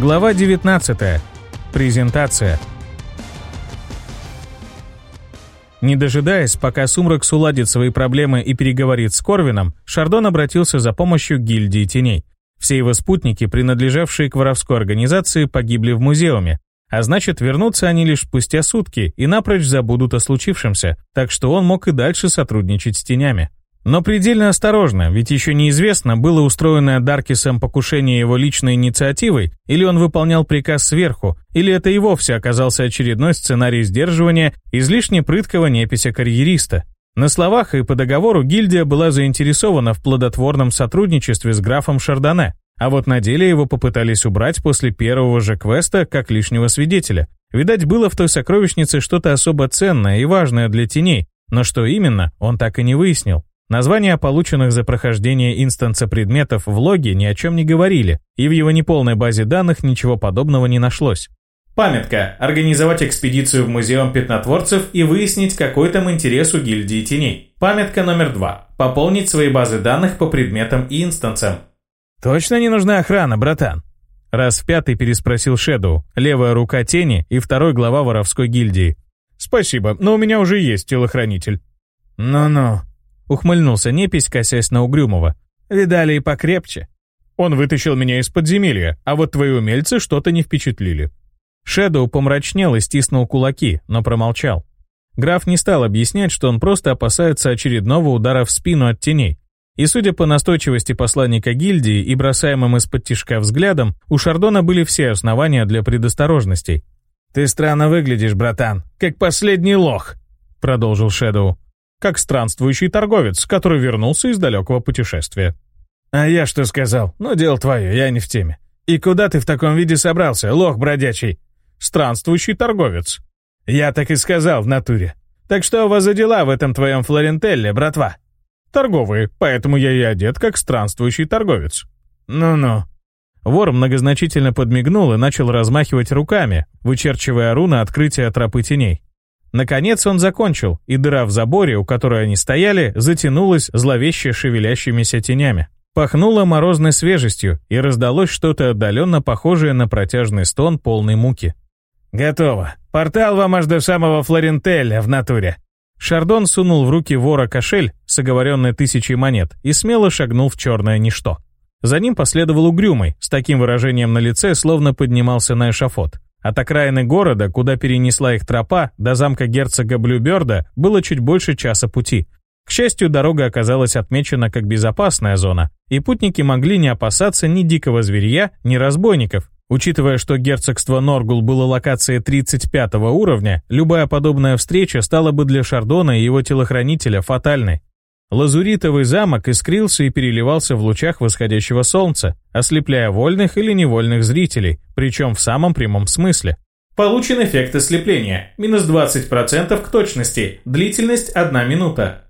Глава 19. Презентация. Не дожидаясь, пока Сумрак уладит свои проблемы и переговорит с Корвином, Шардон обратился за помощью к гильдии теней. Все его спутники, принадлежавшие к воровской организации, погибли в музеуме, а значит, вернутся они лишь спустя сутки и напрочь забудут о случившемся, так что он мог и дальше сотрудничать с тенями. Но предельно осторожно, ведь еще неизвестно, было устроено Даркисом покушение его личной инициативой, или он выполнял приказ сверху, или это и вовсе оказался очередной сценарий сдерживания излишне прыткого непися-карьериста. На словах и по договору гильдия была заинтересована в плодотворном сотрудничестве с графом Шардоне, а вот на деле его попытались убрать после первого же квеста как лишнего свидетеля. Видать, было в той сокровищнице что-то особо ценное и важное для теней, но что именно, он так и не выяснил. Названия полученных за прохождение инстанса предметов в логе ни о чем не говорили, и в его неполной базе данных ничего подобного не нашлось. Памятка. Организовать экспедицию в музеум пятнотворцев и выяснить, какой там интерес у гильдии теней. Памятка номер два. Пополнить свои базы данных по предметам и инстансам. «Точно не нужна охрана, братан?» Раз в пятый переспросил Шэдоу, левая рука тени и второй глава воровской гильдии. «Спасибо, но у меня уже есть телохранитель». «Ну-ну», Ухмыльнулся непись, косясь на Угрюмого. «Видали и покрепче». «Он вытащил меня из подземелья, а вот твои умельцы что-то не впечатлили». Шэдоу помрачнел и стиснул кулаки, но промолчал. Граф не стал объяснять, что он просто опасается очередного удара в спину от теней. И судя по настойчивости посланника гильдии и бросаемым из-под тишка взглядом, у Шардона были все основания для предосторожностей. «Ты странно выглядишь, братан, как последний лох», — продолжил Шэдоу как странствующий торговец, который вернулся из далекого путешествия. «А я что сказал? Ну, дело твое, я не в теме. И куда ты в таком виде собрался, лох бродячий?» «Странствующий торговец». «Я так и сказал в натуре. Так что у вас за дела в этом твоем Флорентелле, братва?» «Торговые, поэтому я и одет как странствующий торговец». «Ну-ну». Вор многозначительно подмигнул и начал размахивать руками, вычерчивая руна открытия тропы теней. Наконец он закончил, и дыра в заборе, у которой они стояли, затянулась зловеще шевелящимися тенями. Пахнуло морозной свежестью, и раздалось что-то отдаленно похожее на протяжный стон полной муки. «Готово. Портал вам аж до самого Флорентеля в натуре». Шардон сунул в руки вора кошель с оговоренной тысячей монет и смело шагнул в черное ничто. За ним последовал угрюмый, с таким выражением на лице, словно поднимался на эшафот. От окраины города, куда перенесла их тропа, до замка герцога Блюберда было чуть больше часа пути. К счастью, дорога оказалась отмечена как безопасная зона, и путники могли не опасаться ни дикого зверья, ни разбойников. Учитывая, что герцогство Норгул было локацией 35 уровня, любая подобная встреча стала бы для Шардона и его телохранителя фатальной. Лазуритовый замок искрился и переливался в лучах восходящего солнца, ослепляя вольных или невольных зрителей, причем в самом прямом смысле. Получен эффект ослепления. Минус 20% к точности. Длительность 1 минута.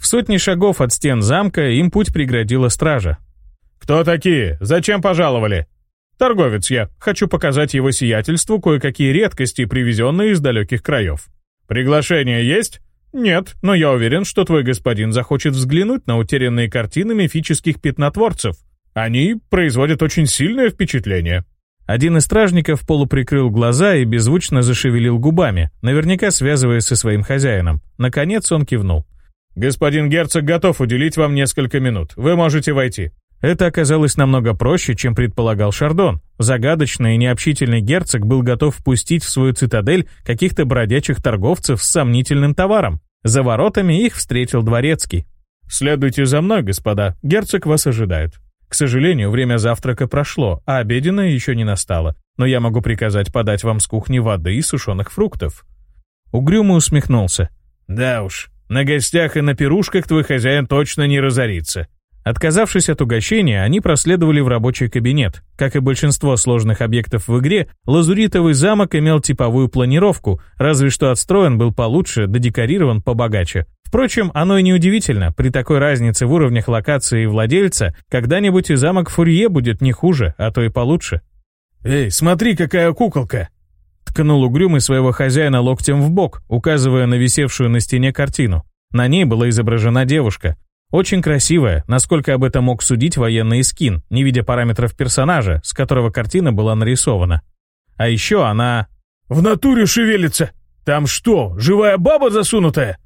В сотни шагов от стен замка им путь преградила стража. «Кто такие? Зачем пожаловали?» «Торговец я. Хочу показать его сиятельству кое-какие редкости, привезенные из далеких краев». «Приглашение есть?» «Нет, но я уверен, что твой господин захочет взглянуть на утерянные картины мифических пятнотворцев. Они производят очень сильное впечатление». Один из стражников полуприкрыл глаза и беззвучно зашевелил губами, наверняка связываясь со своим хозяином. Наконец он кивнул. «Господин герцог готов уделить вам несколько минут. Вы можете войти». Это оказалось намного проще, чем предполагал Шардон. Загадочный и необщительный герцог был готов впустить в свою цитадель каких-то бродячих торговцев с сомнительным товаром. За воротами их встретил дворецкий. «Следуйте за мной, господа, герцог вас ожидает». К сожалению, время завтрака прошло, а обеденное еще не настало, но я могу приказать подать вам с кухни воды и сушеных фруктов». Угрюмо усмехнулся. «Да уж, на гостях и на пирушках твой хозяин точно не разорится. Отказавшись от угощения, они проследовали в рабочий кабинет. Как и большинство сложных объектов в игре, лазуритовый замок имел типовую планировку, разве что отстроен был получше, да декорирован побогаче. Впрочем, оно и не удивительно, при такой разнице в уровнях локации и владельца, когда-нибудь и замок Фурье будет не хуже, а то и получше. «Эй, смотри, какая куколка!» Ткнул угрюмый своего хозяина локтем в бок, указывая на висевшую на стене картину. На ней была изображена девушка. Очень красивая, насколько об этом мог судить военный скин, не видя параметров персонажа, с которого картина была нарисована. А еще она... «В натуре шевелится! Там что, живая баба засунутая?»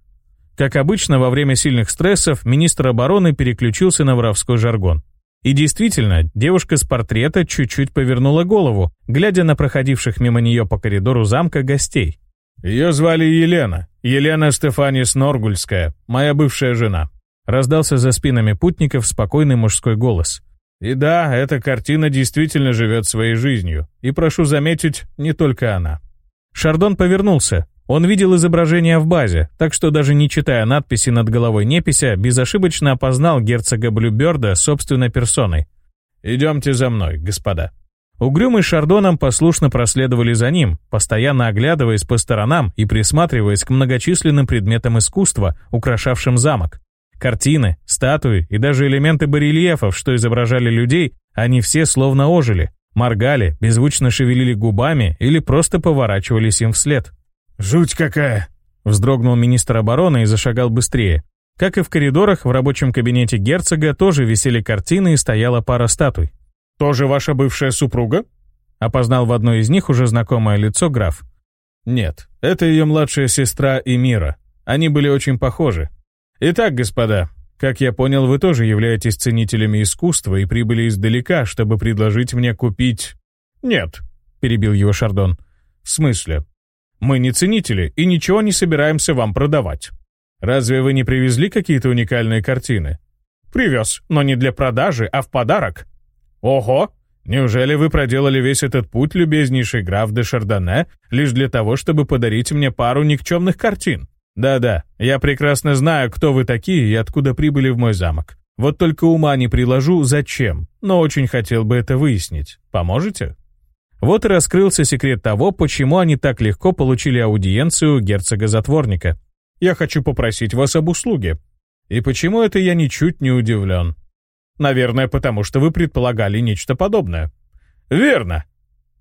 Как обычно, во время сильных стрессов министр обороны переключился на воровской жаргон. И действительно, девушка с портрета чуть-чуть повернула голову, глядя на проходивших мимо нее по коридору замка гостей. «Ее звали Елена. Елена Стефани Сноргульская, моя бывшая жена. Раздался за спинами путников спокойный мужской голос. И да, эта картина действительно живет своей жизнью. И прошу заметить, не только она. Шардон повернулся. Он видел изображение в базе, так что даже не читая надписи над головой непися, безошибочно опознал герцога Блюберда собственной персоной. «Идемте за мной, господа». Угрюмый Шардоном послушно проследовали за ним, постоянно оглядываясь по сторонам и присматриваясь к многочисленным предметам искусства, украшавшим замок. Картины, статуи и даже элементы барельефов, что изображали людей, они все словно ожили, моргали, беззвучно шевелили губами или просто поворачивались им вслед. «Жуть какая!» — вздрогнул министр обороны и зашагал быстрее. Как и в коридорах, в рабочем кабинете герцога тоже висели картины и стояла пара статуй. «Тоже ваша бывшая супруга?» — опознал в одной из них уже знакомое лицо граф. «Нет, это ее младшая сестра Эмира. Они были очень похожи. «Итак, господа, как я понял, вы тоже являетесь ценителями искусства и прибыли издалека, чтобы предложить мне купить...» «Нет», — перебил его Шардон. «В смысле? Мы не ценители и ничего не собираемся вам продавать. Разве вы не привезли какие-то уникальные картины?» «Привез, но не для продажи, а в подарок». «Ого! Неужели вы проделали весь этот путь, любезнейший граф де Шардоне, лишь для того, чтобы подарить мне пару никчемных картин?» «Да-да, я прекрасно знаю, кто вы такие и откуда прибыли в мой замок. Вот только ума не приложу, зачем, но очень хотел бы это выяснить. Поможете?» Вот и раскрылся секрет того, почему они так легко получили аудиенцию герцога-затворника. «Я хочу попросить вас об услуге». И почему это я ничуть не удивлен? Наверное, потому что вы предполагали нечто подобное. «Верно!»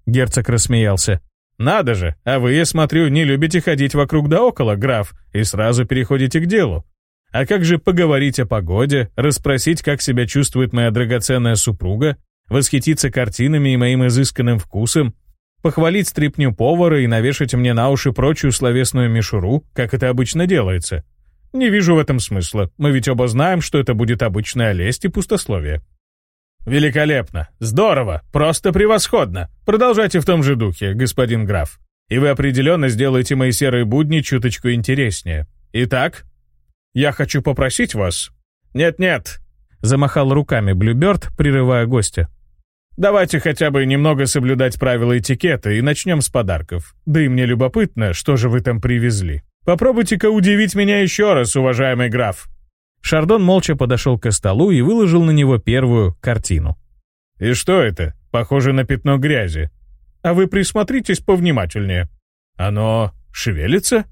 Герцог рассмеялся. «Надо же, а вы, я смотрю, не любите ходить вокруг да около, граф, и сразу переходите к делу. А как же поговорить о погоде, расспросить, как себя чувствует моя драгоценная супруга, восхититься картинами и моим изысканным вкусом, похвалить стрипню повара и навешать мне на уши прочую словесную мишуру, как это обычно делается? Не вижу в этом смысла, мы ведь оба знаем, что это будет обычная лесть и пустословие». «Великолепно! Здорово! Просто превосходно! Продолжайте в том же духе, господин граф. И вы определенно сделаете мои серые будни чуточку интереснее. Итак, я хочу попросить вас...» «Нет-нет», — замахал руками Блюберт, прерывая гостя. «Давайте хотя бы немного соблюдать правила этикета и начнем с подарков. Да и мне любопытно, что же вы там привезли. Попробуйте-ка удивить меня еще раз, уважаемый граф». Шардон молча подошел к столу и выложил на него первую картину. «И что это? Похоже на пятно грязи. А вы присмотритесь повнимательнее. Оно шевелится?»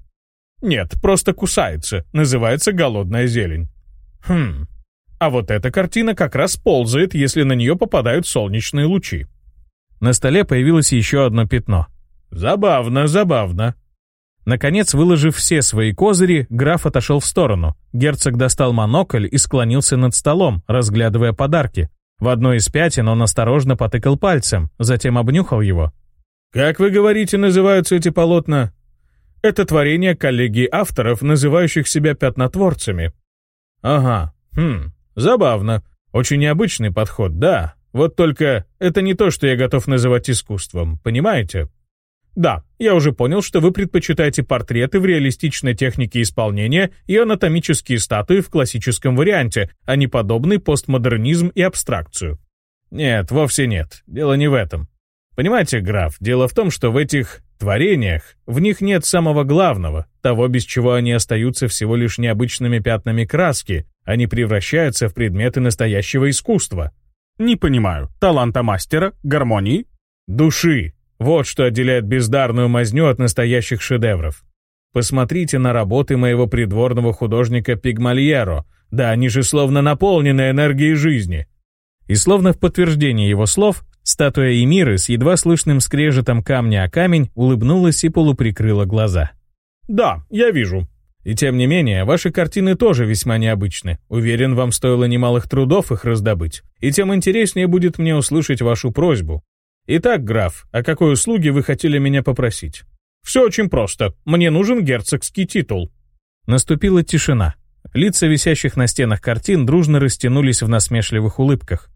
«Нет, просто кусается. Называется голодная зелень». «Хм. А вот эта картина как раз ползает, если на нее попадают солнечные лучи». На столе появилось еще одно пятно. «Забавно, забавно», Наконец, выложив все свои козыри, граф отошел в сторону. Герцог достал монокль и склонился над столом, разглядывая подарки. В одной из пятен он осторожно потыкал пальцем, затем обнюхал его. «Как вы говорите, называются эти полотна?» «Это творение коллегии авторов, называющих себя пятнотворцами». «Ага, хм, забавно. Очень необычный подход, да. Вот только это не то, что я готов называть искусством, понимаете?» Да, я уже понял, что вы предпочитаете портреты в реалистичной технике исполнения и анатомические статуи в классическом варианте, а не подобный постмодернизм и абстракцию. Нет, вовсе нет. Дело не в этом. Понимаете, граф, дело в том, что в этих творениях в них нет самого главного, того, без чего они остаются всего лишь необычными пятнами краски, они превращаются в предметы настоящего искусства. Не понимаю, таланта мастера, гармонии? Души, вот что отделяет бездарную мазню от настоящих шедевров. Посмотрите на работы моего придворного художника Пигмальеро, да они же словно наполнены энергией жизни. И словно в подтверждение его слов, статуя Эмиры с едва слышным скрежетом камня о камень улыбнулась и полуприкрыла глаза. «Да, я вижу». И тем не менее, ваши картины тоже весьма необычны. Уверен, вам стоило немалых трудов их раздобыть. И тем интереснее будет мне услышать вашу просьбу. «Итак, граф, о какой услуге вы хотели меня попросить?» «Все очень просто. Мне нужен герцогский титул». Наступила тишина. Лица висящих на стенах картин дружно растянулись в насмешливых улыбках.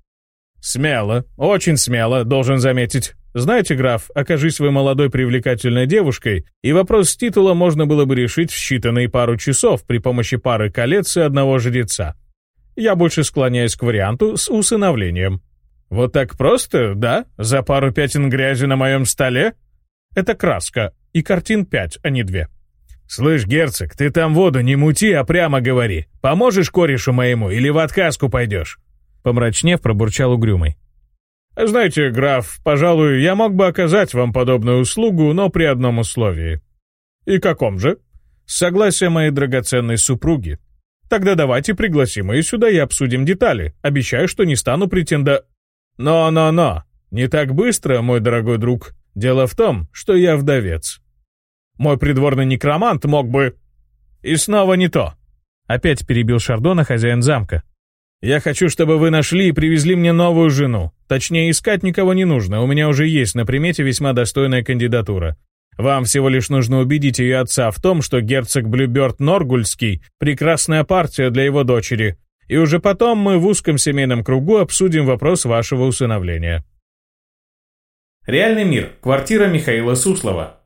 «Смело, очень смело, должен заметить. Знаете, граф, окажись вы молодой привлекательной девушкой, и вопрос с титула можно было бы решить в считанные пару часов при помощи пары колец и одного жреца. Я больше склоняюсь к варианту с усыновлением». «Вот так просто, да? За пару пятен грязи на моем столе?» «Это краска, и картин пять, а не две». «Слышь, герцог, ты там воду не мути, а прямо говори. Поможешь корешу моему или в отказку пойдешь?» Помрачнев пробурчал угрюмый. А «Знаете, граф, пожалуй, я мог бы оказать вам подобную услугу, но при одном условии». «И каком же?» «С согласия моей драгоценной супруги». «Тогда давайте пригласим ее сюда и обсудим детали. Обещаю, что не стану претенда...» «Но-но-но! Не так быстро, мой дорогой друг. Дело в том, что я вдовец. Мой придворный некромант мог бы...» «И снова не то!» Опять перебил Шардона хозяин замка. «Я хочу, чтобы вы нашли и привезли мне новую жену. Точнее, искать никого не нужно, у меня уже есть на примете весьма достойная кандидатура. Вам всего лишь нужно убедить ее отца в том, что герцог Блюберт Норгульский – прекрасная партия для его дочери, и уже потом мы в узком семейном кругу обсудим вопрос вашего усыновления. Реальный мир. Квартира Михаила Суслова.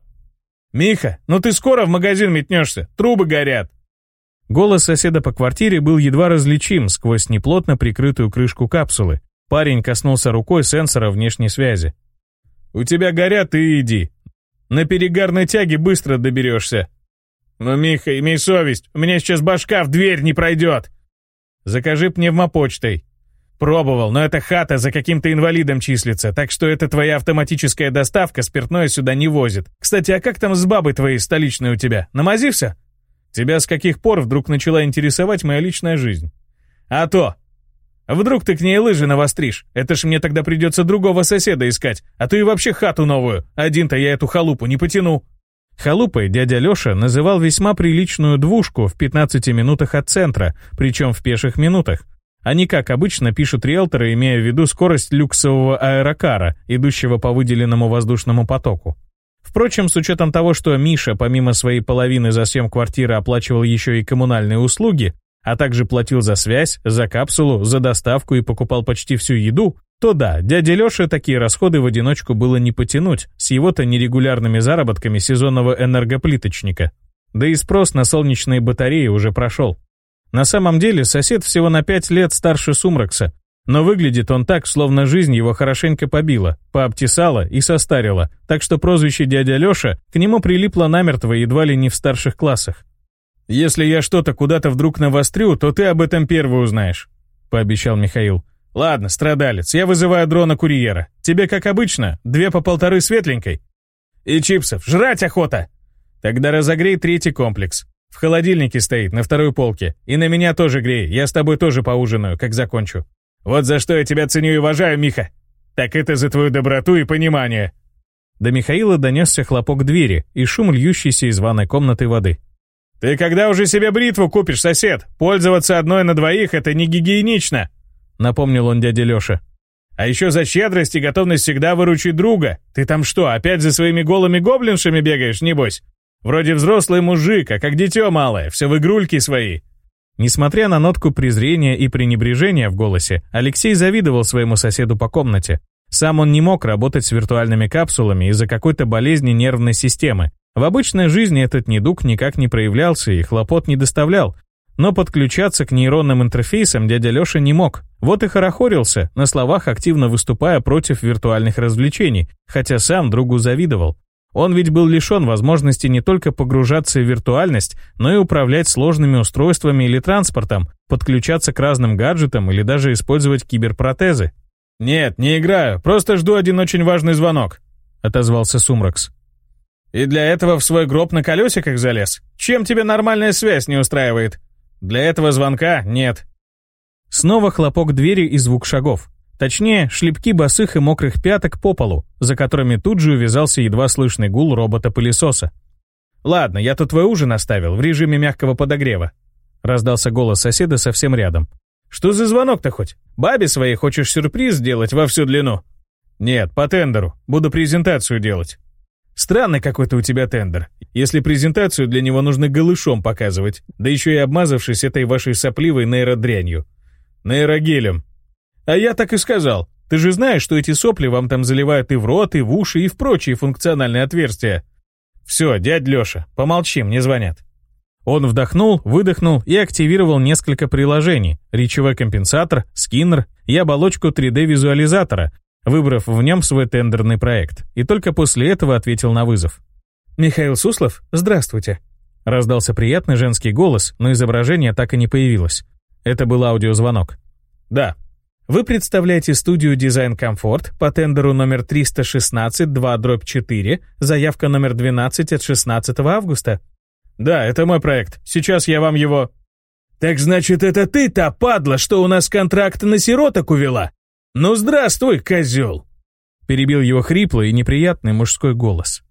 «Миха, ну ты скоро в магазин метнешься, трубы горят!» Голос соседа по квартире был едва различим сквозь неплотно прикрытую крышку капсулы. Парень коснулся рукой сенсора внешней связи. «У тебя горят, и иди. На перегарной тяге быстро доберешься». «Ну, Миха, имей совесть, у меня сейчас башка в дверь не пройдет!» Закажи пневмопочтой. Пробовал, но эта хата за каким-то инвалидом числится, так что это твоя автоматическая доставка, спиртное сюда не возит. Кстати, а как там с бабой твоей столичной у тебя? Намазився? Тебя с каких пор вдруг начала интересовать моя личная жизнь? А то! Вдруг ты к ней лыжи навостришь? Это ж мне тогда придется другого соседа искать, а то и вообще хату новую. Один-то я эту халупу не потяну. Халупой дядя Лёша называл весьма приличную двушку в 15 минутах от центра, причем в пеших минутах, Они как обычно пишут риэлторы, имея в виду скорость люксового аэрокара, идущего по выделенному воздушному потоку. Впрочем, с учетом того, что Миша помимо своей половины за съем квартиры оплачивал еще и коммунальные услуги, а также платил за связь, за капсулу, за доставку и покупал почти всю еду, то да, дяде Лёше такие расходы в одиночку было не потянуть, с его-то нерегулярными заработками сезонного энергоплиточника. Да и спрос на солнечные батареи уже прошел. На самом деле сосед всего на пять лет старше Сумракса, но выглядит он так, словно жизнь его хорошенько побила, пообтесала и состарила, так что прозвище «дядя Лёша» к нему прилипло намертво едва ли не в старших классах. «Если я что-то куда-то вдруг навострю, то ты об этом первый узнаешь», — пообещал Михаил. «Ладно, страдалец, я вызываю дрона-курьера. Тебе, как обычно, две по полторы светленькой. И чипсов, жрать охота!» «Тогда разогрей третий комплекс. В холодильнике стоит, на второй полке. И на меня тоже грей, я с тобой тоже поужинаю, как закончу. Вот за что я тебя ценю и уважаю, Миха. Так это за твою доброту и понимание». До Михаила донесся хлопок двери и шум льющейся из ванной комнаты воды. «Ты когда уже себе бритву купишь, сосед? Пользоваться одной на двоих — это не гигиенично!» — напомнил он дяде Лёше. «А ещё за щедрость и готовность всегда выручить друга. Ты там что, опять за своими голыми гоблиншами бегаешь, небось? Вроде взрослый мужик, а как дитё малое, всё в игрульки свои». Несмотря на нотку презрения и пренебрежения в голосе, Алексей завидовал своему соседу по комнате. Сам он не мог работать с виртуальными капсулами из-за какой-то болезни нервной системы. В обычной жизни этот недуг никак не проявлялся и хлопот не доставлял, но подключаться к нейронным интерфейсам дядя Лёша не мог. Вот и хорохорился, на словах активно выступая против виртуальных развлечений, хотя сам другу завидовал. Он ведь был лишён возможности не только погружаться в виртуальность, но и управлять сложными устройствами или транспортом, подключаться к разным гаджетам или даже использовать киберпротезы. «Нет, не играю, просто жду один очень важный звонок», — отозвался Сумракс. «И для этого в свой гроб на колёсиках залез? Чем тебе нормальная связь не устраивает?» Для этого звонка нет». Снова хлопок двери и звук шагов. Точнее, шлепки босых и мокрых пяток по полу, за которыми тут же увязался едва слышный гул робота-пылесоса. «Ладно, я тут твой ужин оставил, в режиме мягкого подогрева», — раздался голос соседа совсем рядом. «Что за звонок-то хоть? Бабе своей хочешь сюрприз сделать во всю длину?» «Нет, по тендеру. Буду презентацию делать». «Странный какой-то у тебя тендер если презентацию для него нужно голышом показывать, да еще и обмазавшись этой вашей сопливой нейродрянью. Нейрогелем. А я так и сказал. Ты же знаешь, что эти сопли вам там заливают и в рот, и в уши, и в прочие функциональные отверстия. Все, дядь Леша, помолчи, мне звонят. Он вдохнул, выдохнул и активировал несколько приложений. Речевой компенсатор, скиннер и оболочку 3D-визуализатора, выбрав в нем свой тендерный проект. И только после этого ответил на вызов. «Михаил Суслов, здравствуйте!» Раздался приятный женский голос, но изображение так и не появилось. Это был аудиозвонок. «Да». «Вы представляете студию «Дизайн Комфорт» по тендеру номер 316-2-4, заявка номер 12 от 16 августа?» «Да, это мой проект. Сейчас я вам его...» «Так значит, это ты та падла, что у нас контракт на сироток увела? Ну здравствуй, козел!» Перебил его хриплый и неприятный мужской голос.